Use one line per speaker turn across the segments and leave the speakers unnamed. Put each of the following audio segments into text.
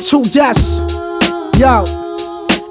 two, yes. Yo.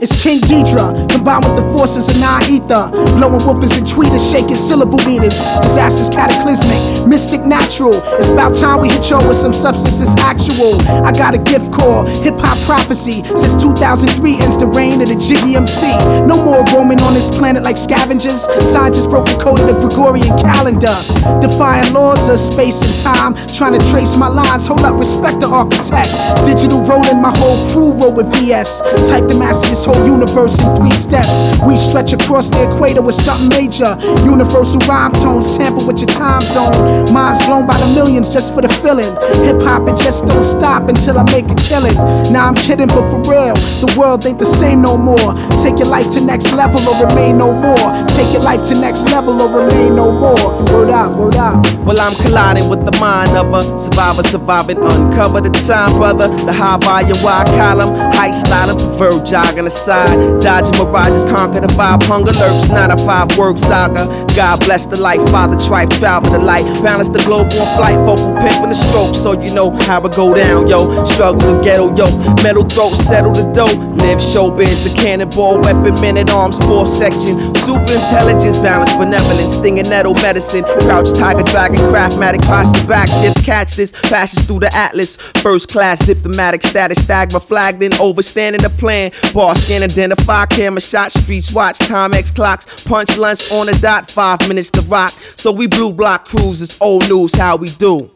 It's King Geedorah, combined with the forces of non ether. Blowing woofers and tweeters, shaking syllable meters. Disasters cataclysmic, mystic natural. It's about time we hit y'all with some substance substances actual. I got a gift called hip hop prophecy. Since 2003 ends the reign of the MC. No more roaming on this planet like scavengers. Scientists broke the code of the Gregorian calendar. Defying laws of space and time. Trying to trace my lines. Hold up, respect the architect. Digital rolling, my whole crew roll with VS. Type to master whole universe in three steps. We stretch across the equator with something major. Universal rhyme tones tamper with your time zone. Minds blown by the millions just for the feeling. Hip hop, it just don't stop until I make a killing. Now I'm kidding, but for real, the world ain't the same no more. Take your life to next level or remain no more. Take your life to next level or remain no more. Word up, word up.
Well, I'm colliding with the mind of a survivor, surviving, uncover the time, brother. The high volume, wide column, height sliding, preferred jogging aside. Dodging mirages, conquer the vibe, hunger lurks, not a five work saga. God bless the life, father, trife, travel the light, balance the globe on flight, vocal pimp in the stroke, so you know how it go down, yo. Struggle the ghetto, yo. Metal throat, settle the dough. Live showbiz, the cannonball, weapon, men at arms, four section. Super intelligence, balance, benevolence, stinging nettle medicine. Crouch, tiger, dragon, craftmatic, posture, back shift, catch this, passes through the atlas. First class, diplomatic status, stagma, flagged in, overstanding the plan. Bar scan, identify, camera shot, streets watch, time X clocks, punch lunch on the dot, five minutes to rock. So we blue block crews, it's old news, how we do.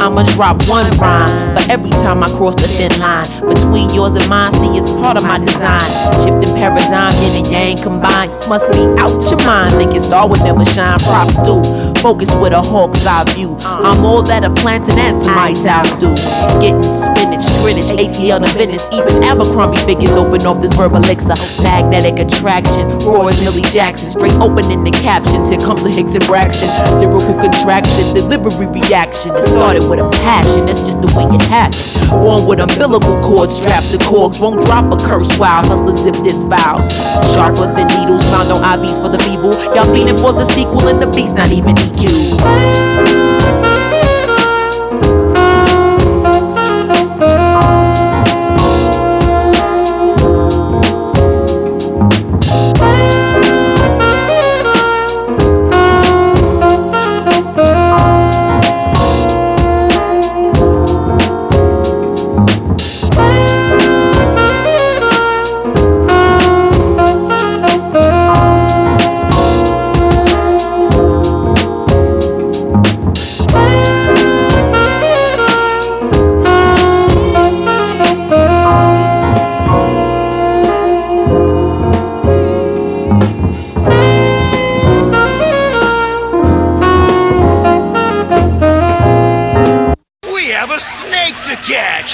I'ma drop one rhyme. But every time I cross the thin line between yours and mine, see it's part of my design. Shifting paradigm, yin and yang combined. Must be out your mind. Thinking star would never shine. Props do. Focus with a hawk's eye view. Uh. I'm all that a plantain and House do. Getting spinach, Greenwich, ATL to business. Even Abercrombie figures open off this verbal elixir. Magnetic attraction. Roy's Millie Jackson. Straight opening the captions. Here comes a Hicks and Braxton. Lyrical contraction. Delivery reaction. It started with a passion. That's just the way it happened. Born with umbilical cords strapped to corks. Won't drop a curse while hustling zip this vows. Sharper than needles found on IVs for the feeble. Y'all fiending for the sequel and the beast not even EQ.